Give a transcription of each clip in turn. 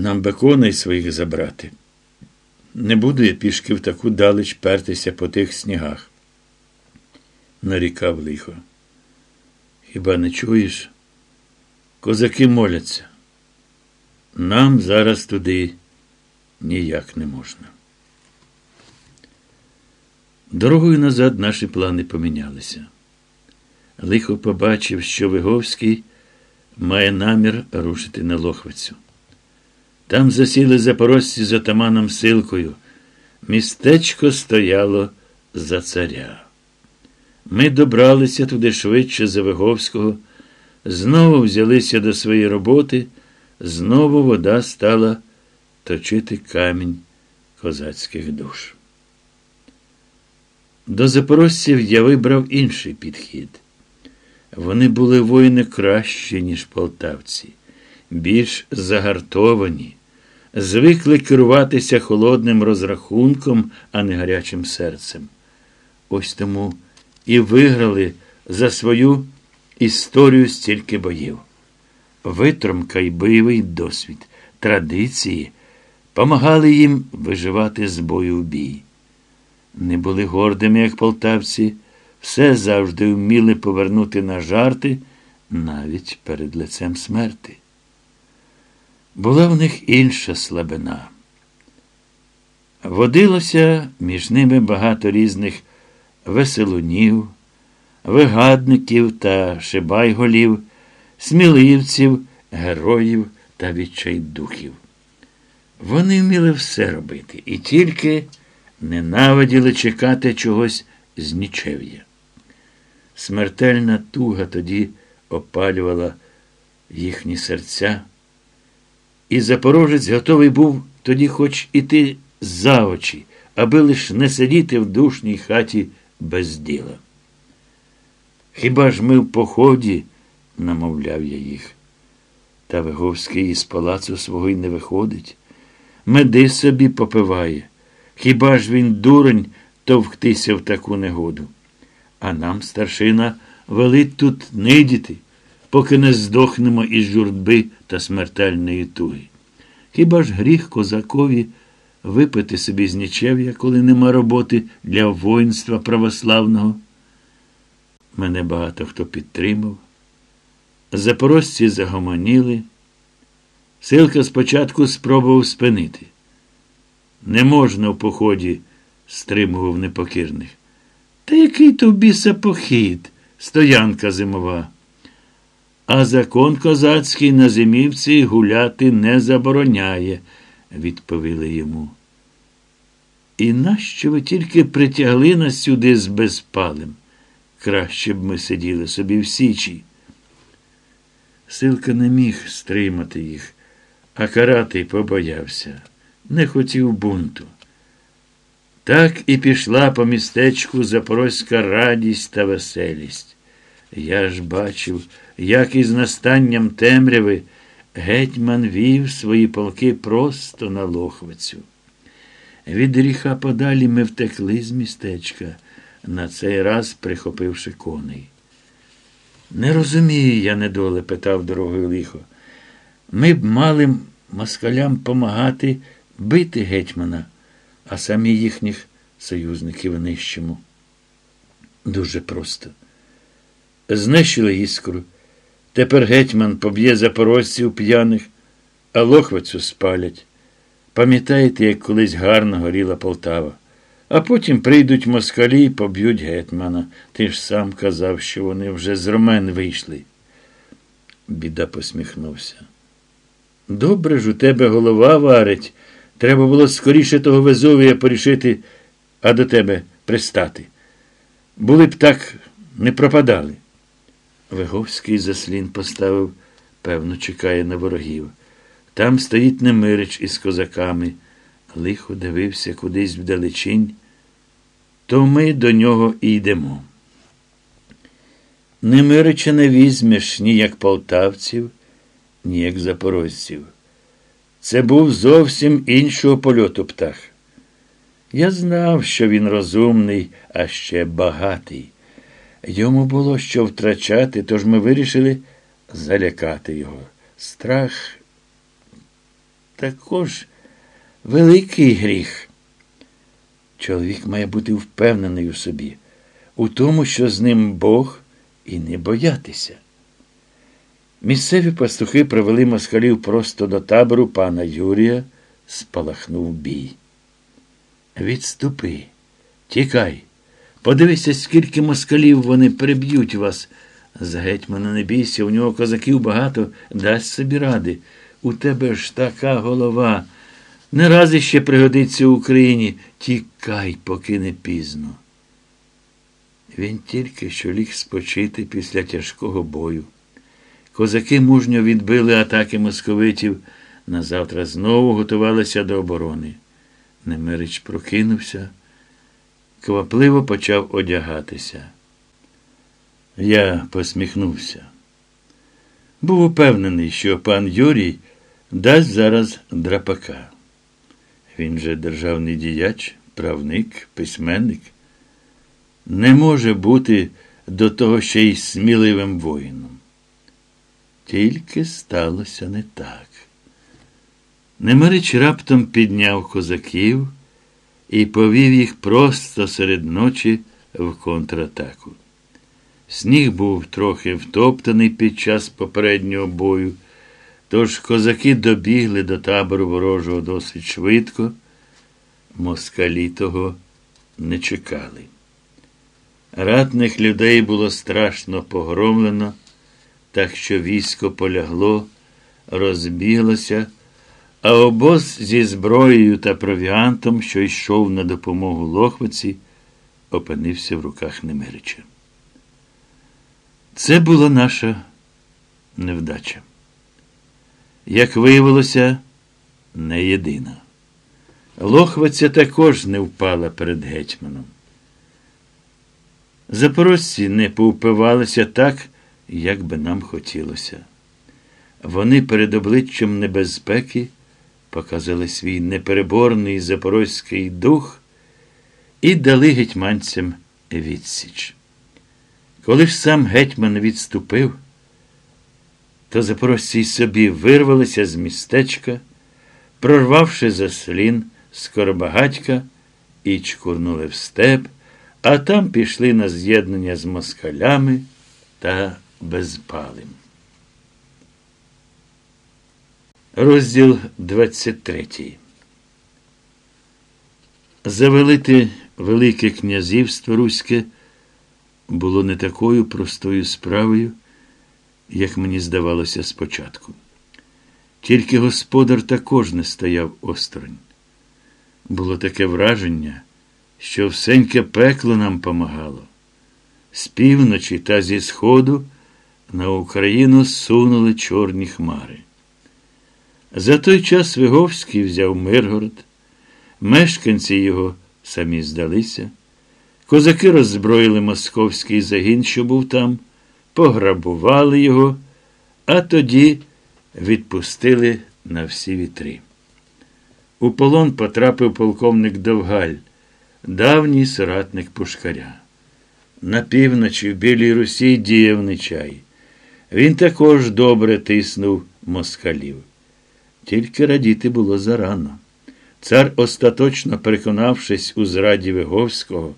Нам би коней своїх забрати. Не буду я пішки в таку далеч пертися по тих снігах. Нарікав лихо. Хіба не чуєш? Козаки моляться. Нам зараз туди ніяк не можна. Дорогою назад наші плани помінялися. Лихо побачив, що Виговський має намір рушити на Лохвицю. Там засіли запорожці з отаманом Силкою. Містечко стояло за царя. Ми добралися туди швидше за Виговського, знову взялися до своєї роботи, знову вода стала точити камінь козацьких душ. До запорожців я вибрав інший підхід. Вони були воїни кращі, ніж полтавці, більш загартовані, звикли керуватися холодним розрахунком, а не гарячим серцем. Ось тому і виграли за свою історію стільки боїв. Витромка й бойовий досвід, традиції помагали їм виживати з бою в бій. Не були гордими, як полтавці, все завжди вміли повернути на жарти навіть перед лицем смерти. Була в них інша слабина. Водилося між ними багато різних веселунів, вигадників та шибайголів, сміливців, героїв та відчайдухів. Вони вміли все робити і тільки ненавиділи чекати чогось з нічев'я. Смертельна туга тоді опалювала їхні серця, і Запорожець готовий був тоді хоч іти за очі, аби лиш не сидіти в душній хаті без діла. Хіба ж ми в поході, намовляв я їх. Та Виговський із палацу свого й не виходить. Меди собі попиває. Хіба ж він дурень товктися в таку негоду? А нам, старшина, велить тут нидіти, поки не здохнемо із журби та смертельної туги. Хіба ж гріх козакові випити собі з нічев'я, коли нема роботи для воїнства православного? Мене багато хто підтримав. Запорожці загомоніли. Силка спочатку спробував спинити. Не можна в поході, стримував непокірних. Та який то біса похід, стоянка зимова. А закон козацький на зимівці гуляти не забороняє, відповіли йому. І нащо ви тільки притягли нас сюди з безпалем? Краще б ми сиділи собі в січі. Силка не міг стримати їх, а карати побоявся, не хотів бунту. Так і пішла по містечку запорозька радість та веселість. Я ж бачив, як із настанням темряви гетьман вів свої полки просто на лохвицю. Від гріха подалі ми втекли з містечка, на цей раз прихопивши коней. Не розумію я, недоле, питав дорогою лихо. Ми б мали москалям помагати бити гетьмана, а самі їхніх союзників нищимо. Дуже просто. Знищили іскру. Тепер гетьман поб'є запорожців п'яних, а лохвицю спалять. Пам'ятаєте, як колись гарно горіла Полтава? А потім прийдуть москалі і поб'ють гетьмана. Ти ж сам казав, що вони вже з ромен вийшли. Біда посміхнувся. Добре ж у тебе голова варить. Треба було скоріше того Везовія порішити, а до тебе пристати. Були б так не пропадали. Виговський заслін поставив, певно, чекає на ворогів. Там стоїть Немирич із козаками. Лихо дивився кудись вдалечінь, то ми до нього і йдемо. Немирича не візьмеш ні як полтавців, ні як запорожців. Це був зовсім іншого польоту птах. Я знав, що він розумний, а ще багатий. Йому було що втрачати, тож ми вирішили залякати його. Страх також великий гріх. Чоловік має бути впевнений у собі, у тому, що з ним Бог, і не боятися. Місцеві пастухи провели москалів просто до табору пана Юрія, спалахнув бій. Відступи, тікай. Подивися, скільки москалів вони переб'ють вас. З гетьмана не бійся, у нього козаків багато, дасть собі ради. У тебе ж така голова. Не раз іще пригодиться Україні. Тікай, поки не пізно. Він тільки що ліг спочити після тяжкого бою. Козаки мужньо відбили атаки московитів, назавтра знову готувалися до оборони. Немирич прокинувся, квапливо почав одягатися. Я посміхнувся. Був упевнений, що пан Юрій дасть зараз драпака. Він же державний діяч, правник, письменник. Не може бути до того ще й сміливим воїном. Тільки сталося не так. Немирич раптом підняв козаків і повів їх просто серед ночі в контратаку. Сніг був трохи втоптаний під час попереднього бою, тож козаки добігли до табору ворожого досить швидко. Москалі того не чекали. Ратних людей було страшно погромлено, так що військо полягло, розбіглося, а обоз зі зброєю та провіантом, що йшов на допомогу Лохвиці, опинився в руках Немирича. Це була наша невдача. Як виявилося, не єдина. Лохвиця також не впала перед гетьманом. Запорожці не повпивалися так, як би нам хотілося. Вони перед обличчям небезпеки показали свій непереборний запорозький дух і дали гетьманцям відсіч. Коли ж сам гетьман відступив, то запорожці й собі вирвалися з містечка, прорвавши заслін Скоробагатька і чкурнули в степ, а там пішли на з'єднання з москалями та безпалим. Розділ 23. Завелити Велике князівство Руське було не такою простою справою, як мені здавалося спочатку. Тільки господар також не стояв осторонь. Було таке враження, що всеньке пекло нам помагало. З півночі та зі сходу на Україну сунули чорні хмари. За той час Виговський взяв Миргород, мешканці його самі здалися. Козаки роззброїли московський загін, що був там, пограбували його, а тоді відпустили на всі вітри. У полон потрапив полковник Довгаль, давній соратник Пушкаря. На півночі в Білій Русі діяв Нечай. Він також добре тиснув москалів. Тільки радіти було зарано. Цар, остаточно переконавшись у зраді Виговського,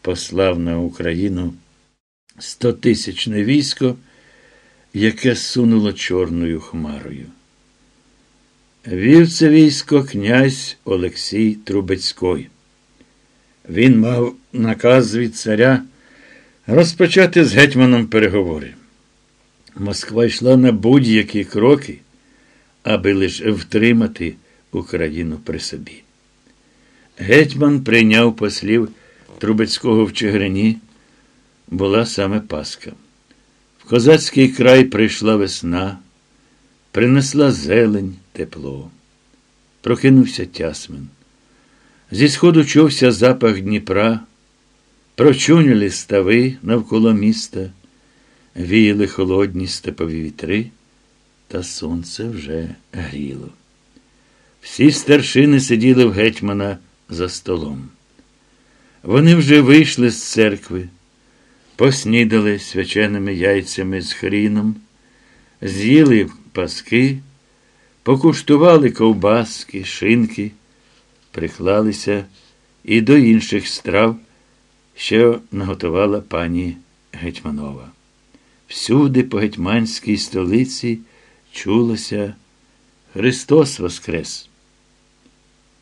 послав на Україну стотисячне військо, яке сунуло Чорною хмарою. Вів це військо князь Олексій Трубецький. Він мав наказ від царя розпочати з гетьманом переговори. Москва йшла на будь-які кроки, аби лише втримати Україну при собі. Гетьман прийняв послів Трубецького в Чигирині, була саме Пасха. В козацький край прийшла весна, принесла зелень, тепло. Прокинувся тясмен. Зі сходу чувся запах Дніпра, прочуняли стави навколо міста, віяли холодні степові вітри, та сонце вже гріло. Всі старшини сиділи в гетьмана за столом. Вони вже вийшли з церкви, поснідали свяченими яйцями з хріном, з'їли паски, покуштували ковбаски, шинки, приклалися і до інших страв, що наготувала пані Гетьманова. Всюди по гетьманській столиці чулося Христос Воскрес!